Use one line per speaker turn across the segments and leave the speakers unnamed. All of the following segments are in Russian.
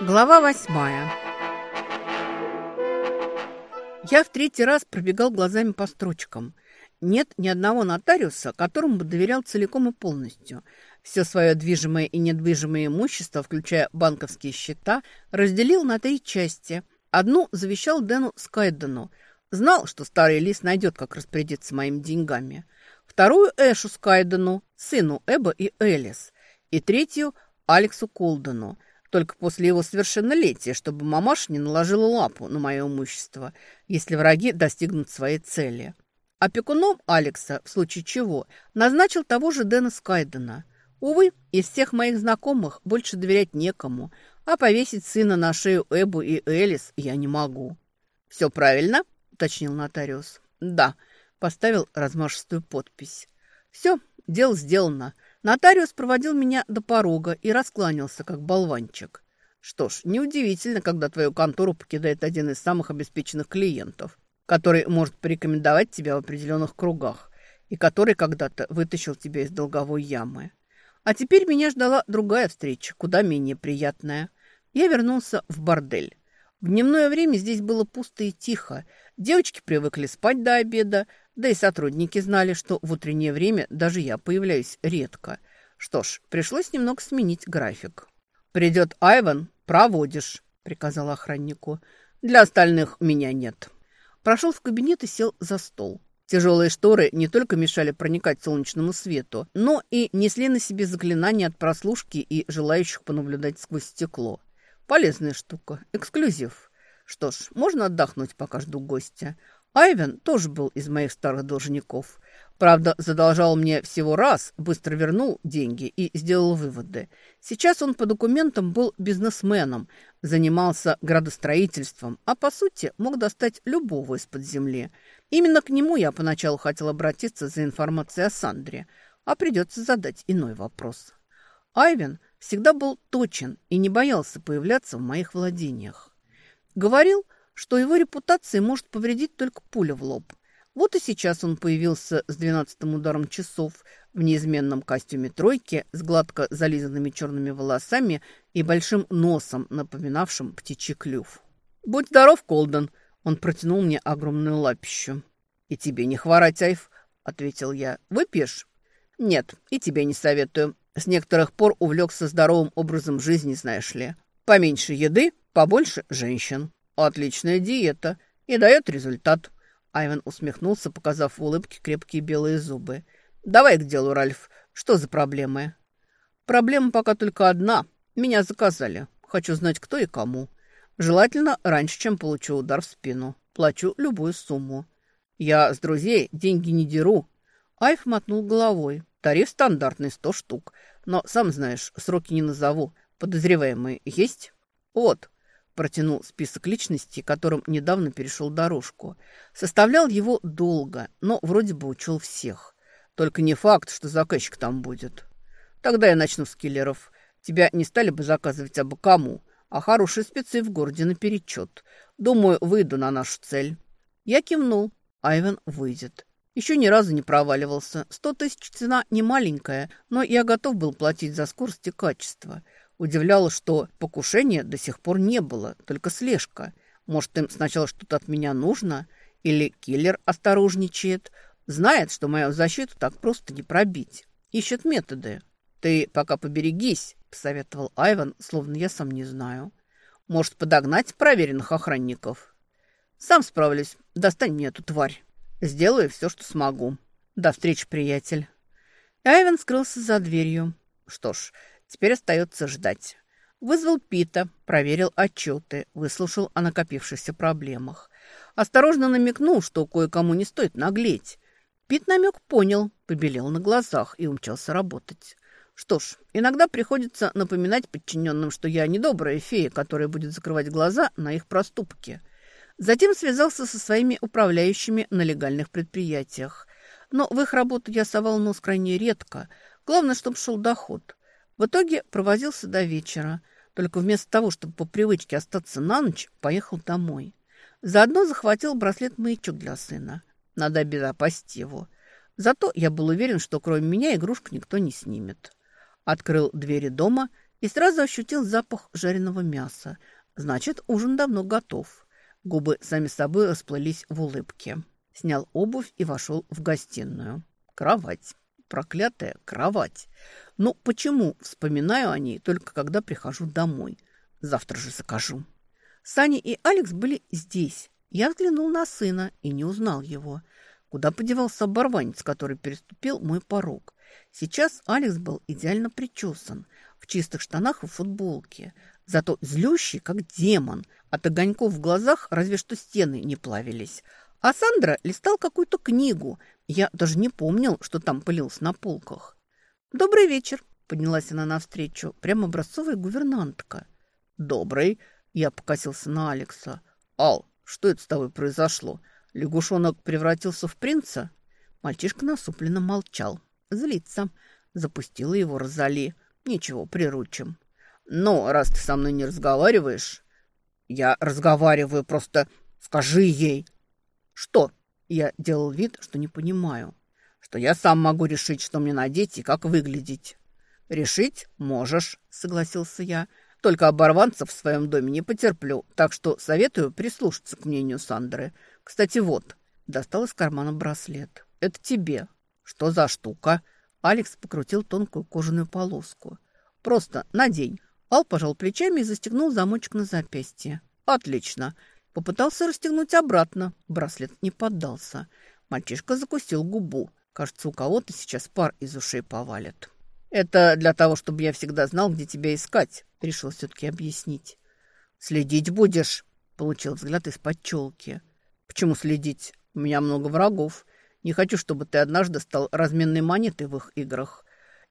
Глава восьмая. Я в третий раз пробегал глазами по строчкам. Нет ни одного нотариуса, которому бы доверял целиком и полностью. Все свое движимое и недвижимое имущество, включая банковские счета, разделил на три части. Одну завещал Дэну Скайдену. Знал, что старый лис найдет, как распорядиться моими деньгами. Вторую Эшу Скайдену, сыну Эба и Элис. И третью Алексу Колдену – только после его совершеннолетия, чтобы мамаша не наложила лапу на мое имущество, если враги достигнут своей цели. Опекуном Алекса, в случае чего, назначил того же Дэна Скайдена. Увы, из всех моих знакомых больше доверять некому, а повесить сына на шею Эбу и Элис я не могу. «Все правильно?» – уточнил нотариус. «Да», – поставил размашистую подпись. «Все, дело сделано». Нотариус проводил меня до порога и раскланялся, как болванчик. Что ж, неудивительно, когда твою контору покидает один из самых обеспеченных клиентов, который может порекомендовать тебя в определенных кругах и который когда-то вытащил тебя из долговой ямы. А теперь меня ждала другая встреча, куда менее приятная. Я вернулся в бордель. В дневное время здесь было пусто и тихо. Девочки привыкли спать до обеда, да и сотрудники знали, что в утреннее время даже я появляюсь редко. Что ж, пришлось немного сменить график. «Придет Айван, проводишь», — приказал охраннику. «Для остальных меня нет». Прошел в кабинет и сел за стол. Тяжелые шторы не только мешали проникать солнечному свету, но и несли на себе заклинания от прослушки и желающих понаблюдать сквозь стекло. Полезная штука, эксклюзив. Что ж, можно отдохнуть, пока жду гостя. Айвен тоже был из моих старых должников. Правда, задолжал мне всего раз, быстро вернул деньги и сделал выводы. Сейчас он по документам был бизнесменом, занимался градостроительством, а по сути мог достать любого из-под земли. Именно к нему я поначалу хотел обратиться за информацией о Сандре, а придется задать иной вопрос. Айвен всегда был точен и не боялся появляться в моих владениях. Говорил, что его репутации может повредить только пуля в лоб. Вот и сейчас он появился с двенадцатым ударом часов в неизменном костюме тройки с гладко зализанными черными волосами и большим носом, напоминавшим птичий клюв. «Будь здоров, Колден!» Он протянул мне огромную лапищу. «И тебе не хворать, Айв!» — ответил я. «Выпьешь?» «Нет, и тебе не советую. С некоторых пор увлекся здоровым образом жизни, знаешь ли. Поменьше еды, побольше женщин». Отличная диета и дает результат. Айвен усмехнулся, показав в улыбке крепкие белые зубы. Давай к делу, Ральф. Что за проблемы? Проблема пока только одна. Меня заказали. Хочу знать, кто и кому. Желательно раньше, чем получу удар в спину. Плачу любую сумму. Я с друзей деньги не деру. Айв мотнул головой. Тариф стандартный, сто штук. Но, сам знаешь, сроки не назову. Подозреваемые есть? Вот. Протянул список личностей, которым недавно перешел дорожку. Составлял его долго, но вроде бы учел всех. Только не факт, что заказчик там будет. Тогда я начну с киллеров. Тебя не стали бы заказывать абы кому, а хорошие спецы в городе наперечет. Думаю, выйду на нашу цель. Я кивнул. Айвен выйдет. Еще ни разу не проваливался. Сто тысяч цена не маленькая, но я готов был платить за скорость и качество. Удивляло, что покушения до сих пор не было, только слежка. Может, им сначала что-то от меня нужно? Или киллер осторожничает? Знает, что мою защиту так просто не пробить. Ищет методы. «Ты пока поберегись», — посоветовал Айван, словно я сам не знаю. «Может, подогнать проверенных охранников?» «Сам справлюсь. Достань мне эту тварь. Сделаю все, что смогу. До встречи, приятель». Айвен скрылся за дверью. Что ж, Теперь остается ждать. Вызвал Пита, проверил отчеты, выслушал о накопившихся проблемах. Осторожно намекнул, что кое-кому не стоит наглеть. Пит намек понял, побелел на глазах и умчался работать. Что ж, иногда приходится напоминать подчиненным, что я не добрая фея, которая будет закрывать глаза на их проступки. Затем связался со своими управляющими на легальных предприятиях. Но в их работу я совал нос крайне редко. Главное, чтобы шел доход. В итоге провозился до вечера, только вместо того, чтобы по привычке остаться на ночь, поехал домой. Заодно захватил браслет-маячок для сына. Надо обезопасить его. Зато я был уверен, что кроме меня игрушку никто не снимет. Открыл двери дома и сразу ощутил запах жареного мяса. Значит, ужин давно готов. Губы сами собой расплылись в улыбке. Снял обувь и вошел в гостиную. Кровать. Проклятая кровать. Ну, почему вспоминаю о ней только когда прихожу домой? Завтра же закажу. Саня и Алекс были здесь. Я взглянул на сына и не узнал его. Куда подевался оборванец, который переступил мой порог? Сейчас Алекс был идеально причесан, в чистых штанах и футболке, зато злющий, как демон. От огоньков в глазах разве что стены не плавились. А Сандра листал какую-то книгу. Я даже не помнил, что там пылилось на полках. «Добрый вечер», — поднялась она навстречу, прямо образцовая гувернантка. «Добрый», — я покосился на Алекса. «Ал, что это с тобой произошло? Лягушонок превратился в принца?» Мальчишка насупленно молчал. Злится. Запустила его Розали. Ничего, приручим. «Но раз ты со мной не разговариваешь...» «Я разговариваю, просто скажи ей!» «Что?» Я делал вид, что не понимаю. «Что я сам могу решить, что мне надеть и как выглядеть». «Решить можешь», — согласился я. Только оборванцев в своем доме не потерплю, так что советую прислушаться к мнению Сандры. Кстати, вот, достал из кармана браслет. Это тебе. Что за штука? Алекс покрутил тонкую кожаную полоску. Просто надень. Ал пожал плечами и застегнул замочек на запястье. Отлично. Попытался расстегнуть обратно. Браслет не поддался. Мальчишка закусил губу. Кажется, у кого-то сейчас пар из ушей повалит. «Это для того, чтобы я всегда знал, где тебя искать», — решил все-таки объяснить. «Следить будешь?» — получил взгляд из-под челки. «Почему следить? У меня много врагов. Не хочу, чтобы ты однажды стал разменной монетой в их играх.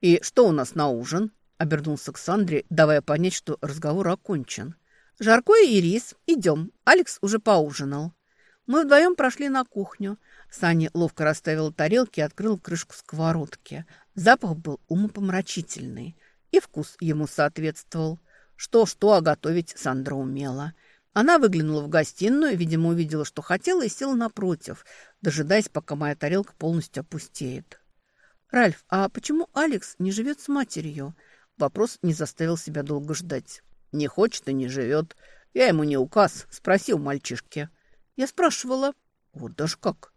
И что у нас на ужин?» — обернулся к Сандре, давая понять, что разговор окончен. «Жаркое и рис. Идем. Алекс уже поужинал». Мы вдвоем прошли на кухню. Саня ловко расставил тарелки и открыл крышку сковородки. Запах был умопомрачительный, и вкус ему соответствовал. Что-что, а готовить Сандра умела. Она выглянула в гостиную, видимо, увидела, что хотела, и села напротив, дожидаясь, пока моя тарелка полностью опустеет. «Ральф, а почему Алекс не живет с матерью?» Вопрос не заставил себя долго ждать. «Не хочет и не живет. Я ему не указ. Спросил мальчишки». «Я спрашивала». «Вот даже как?»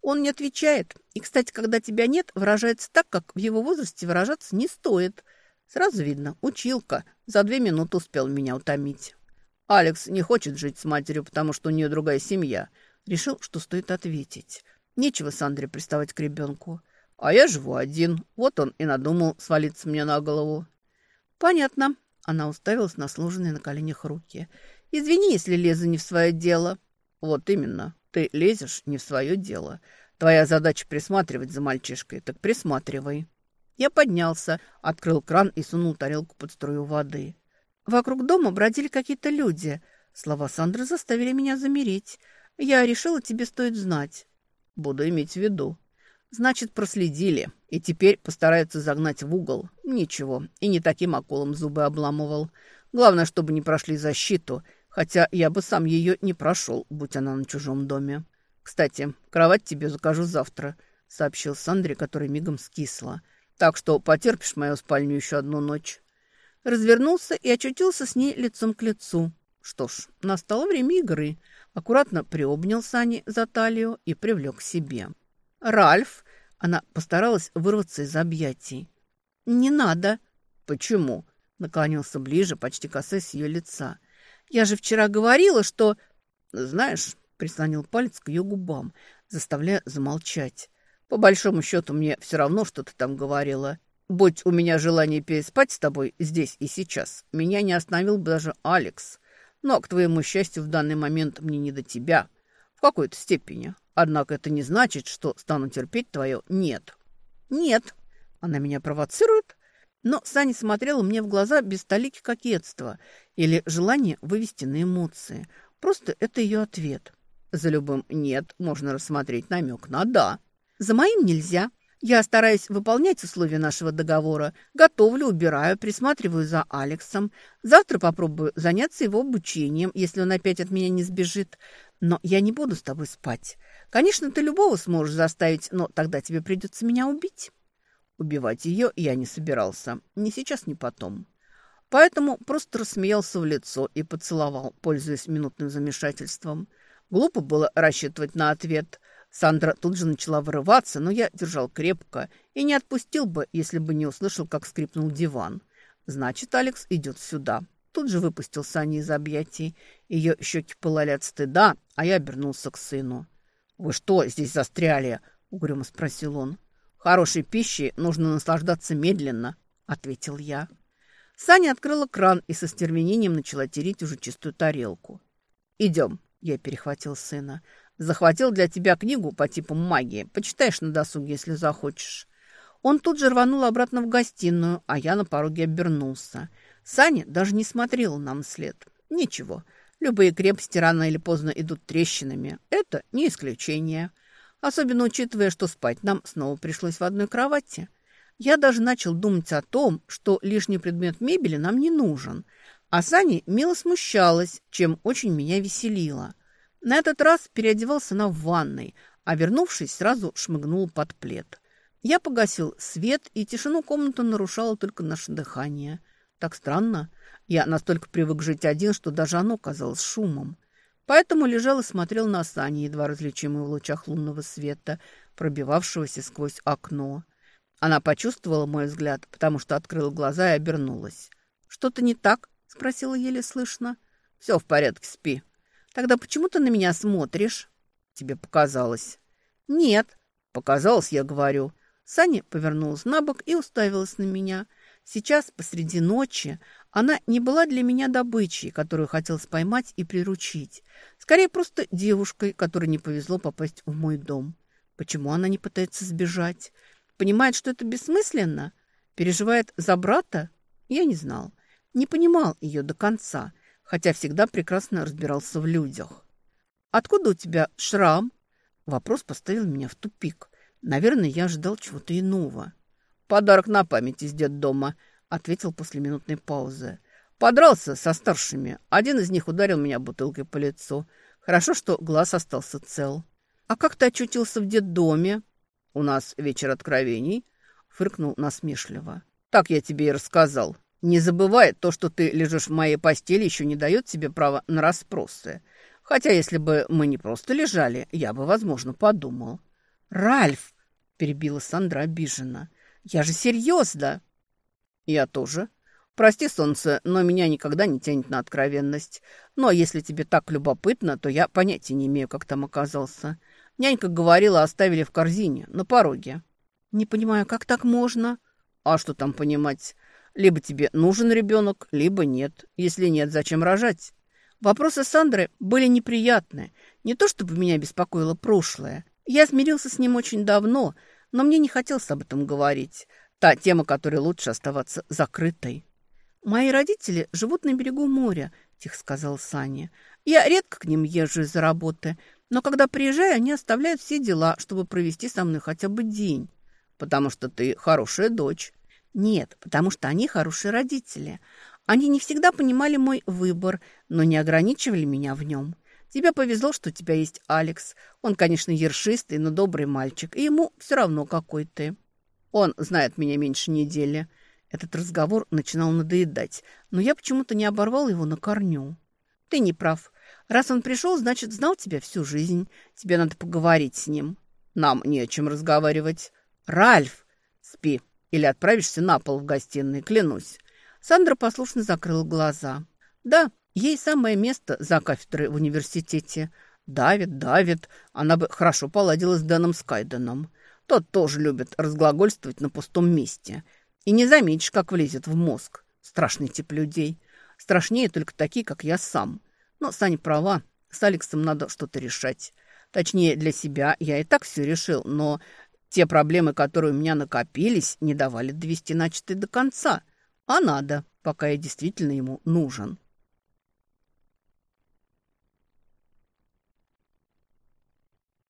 Он не отвечает. И, кстати, когда тебя нет, выражается так, как в его возрасте выражаться не стоит. Сразу видно, училка. За две минуты успел меня утомить. Алекс не хочет жить с матерью, потому что у нее другая семья. Решил, что стоит ответить. Нечего Сандре приставать к ребенку. А я живу один. Вот он и надумал свалиться мне на голову. Понятно. Она уставилась на сложенные на коленях руки. Извини, если лезу не в свое дело. Вот именно. Ты лезешь не в свое дело. Твоя задача присматривать за мальчишкой, так присматривай. Я поднялся, открыл кран и сунул тарелку под струю воды. Вокруг дома бродили какие-то люди. Слова Сандры заставили меня замереть. Я решила, тебе стоит знать. Буду иметь в виду. Значит, проследили. И теперь постараются загнать в угол. Ничего, и не таким околом зубы обламывал. Главное, чтобы не прошли защиту — Хотя я бы сам ее не прошел, будь она на чужом доме. Кстати, кровать тебе закажу завтра, сообщил Сандре, которая мигом скисла. Так что потерпишь мою спальню еще одну ночь. Развернулся и очутился с ней лицом к лицу. Что ж, настало время игры. Аккуратно приобнял Сани за талию и привлек к себе. «Ральф!» Она постаралась вырваться из объятий. «Не надо!» «Почему?» Наклонился ближе, почти касаясь ее лица. Я же вчера говорила, что... Знаешь, прислонил палец к ее губам, заставляя замолчать. По большому счету, мне все равно, что ты там говорила. Будь у меня желание переспать с тобой здесь и сейчас, меня не остановил бы даже Алекс. Но, к твоему счастью, в данный момент мне не до тебя. В какой-то степени. Однако это не значит, что стану терпеть твое «нет». «Нет». Она меня провоцирует? Но Саня смотрела мне в глаза без толики кокетства или желания вывести на эмоции. Просто это ее ответ. За любым «нет» можно рассмотреть намек на «да». За моим нельзя. Я стараюсь выполнять условия нашего договора. Готовлю, убираю, присматриваю за Алексом. Завтра попробую заняться его обучением, если он опять от меня не сбежит. Но я не буду с тобой спать. Конечно, ты любого сможешь заставить, но тогда тебе придется меня убить. Убивать ее я не собирался. Ни сейчас, ни потом. Поэтому просто рассмеялся в лицо и поцеловал, пользуясь минутным замешательством. Глупо было рассчитывать на ответ. Сандра тут же начала вырываться, но я держал крепко и не отпустил бы, если бы не услышал, как скрипнул диван. Значит, Алекс идет сюда. Тут же выпустил Сани из объятий. Ее щеки пылали от стыда, а я обернулся к сыну. «Вы что здесь застряли?» — угрюмо спросил он. «Хорошей пищей нужно наслаждаться медленно», — ответил я. Саня открыла кран и со стервенением начала тереть уже чистую тарелку. «Идем», — я перехватил сына. «Захватил для тебя книгу по типу магии. Почитаешь на досуге, если захочешь». Он тут же рванул обратно в гостиную, а я на пороге обернулся. Саня даже не смотрела нам след. Ничего, любые крепости рано или поздно идут трещинами. Это не исключение. Особенно учитывая, что спать нам снова пришлось в одной кровати. Я даже начал думать о том, что лишний предмет мебели нам не нужен. А Сани мило смущалась, чем очень меня веселило. На этот раз переодевался она в ванной, а вернувшись, сразу шмыгнул под плед. Я погасил свет, и тишину комнаты нарушало только наше дыхание. Так странно. Я настолько привык жить один, что даже оно казалось шумом. Поэтому лежал и смотрел на сани, едва различимые в лучах лунного света, пробивавшегося сквозь окно. Она почувствовала мой взгляд, потому что открыла глаза и обернулась. «Что-то не так?» – спросила еле слышно. «Все в порядке, спи». «Тогда почему ты на меня смотришь?» «Тебе показалось». «Нет». «Показалось, я говорю». Саня повернулась на бок и уставилась на меня. Сейчас, посреди ночи, она не была для меня добычей, которую хотелось поймать и приручить. Скорее, просто девушкой, которой не повезло попасть в мой дом. Почему она не пытается сбежать? Понимает, что это бессмысленно? Переживает за брата? Я не знал. Не понимал ее до конца, хотя всегда прекрасно разбирался в людях. «Откуда у тебя шрам?» Вопрос поставил меня в тупик. Наверное, я ожидал чего-то иного. «Подарок на память из детдома», — ответил после минутной паузы. «Подрался со старшими. Один из них ударил меня бутылкой по лицу. Хорошо, что глаз остался цел». «А как ты очутился в детдоме?» «У нас вечер откровений», — фыркнул насмешливо. «Так я тебе и рассказал. Не забывай, то, что ты лежишь в моей постели, еще не дает тебе права на расспросы. Хотя, если бы мы не просто лежали, я бы, возможно, подумал». «Ральф!» — перебила Сандра обиженно. «Я же серьезно!» «Я тоже. Прости, солнце, но меня никогда не тянет на откровенность. Но если тебе так любопытно, то я понятия не имею, как там оказался. Нянька говорила, оставили в корзине, на пороге. Не понимаю, как так можно? А что там понимать? Либо тебе нужен ребенок, либо нет. Если нет, зачем рожать? Вопросы Сандры были неприятны. Не то чтобы меня беспокоило прошлое. Я смирился с ним очень давно, но мне не хотелось об этом говорить. Та тема, которой лучше оставаться закрытой. «Мои родители живут на берегу моря», – тихо сказал Саня. «Я редко к ним езжу из-за работы, но когда приезжаю, они оставляют все дела, чтобы провести со мной хотя бы день. Потому что ты хорошая дочь. Нет, потому что они хорошие родители. Они не всегда понимали мой выбор, но не ограничивали меня в нем. Тебе повезло, что у тебя есть Алекс. Он, конечно, ершистый, но добрый мальчик, и ему все равно, какой ты. Он знает меня меньше недели. Этот разговор начинал надоедать, но я почему-то не оборвал его на корню. Ты не прав. Раз он пришел, значит, знал тебя всю жизнь. Тебе надо поговорить с ним. Нам не о чем разговаривать. Ральф, спи. Или отправишься на пол в гостиной, клянусь. Сандра послушно закрыла глаза. Да, ей самое место за кафедрой в университете. Давит, давит. Она бы хорошо поладила с Дэном Скайденом. Тот тоже любит разглагольствовать на пустом месте. И не заметишь, как влезет в мозг. Страшный тип людей. Страшнее только такие, как я сам. Но Саня права, с Алексом надо что-то решать. Точнее, для себя я и так все решил, но те проблемы, которые у меня накопились, не давали довести начатое до конца. А надо, пока я действительно ему нужен.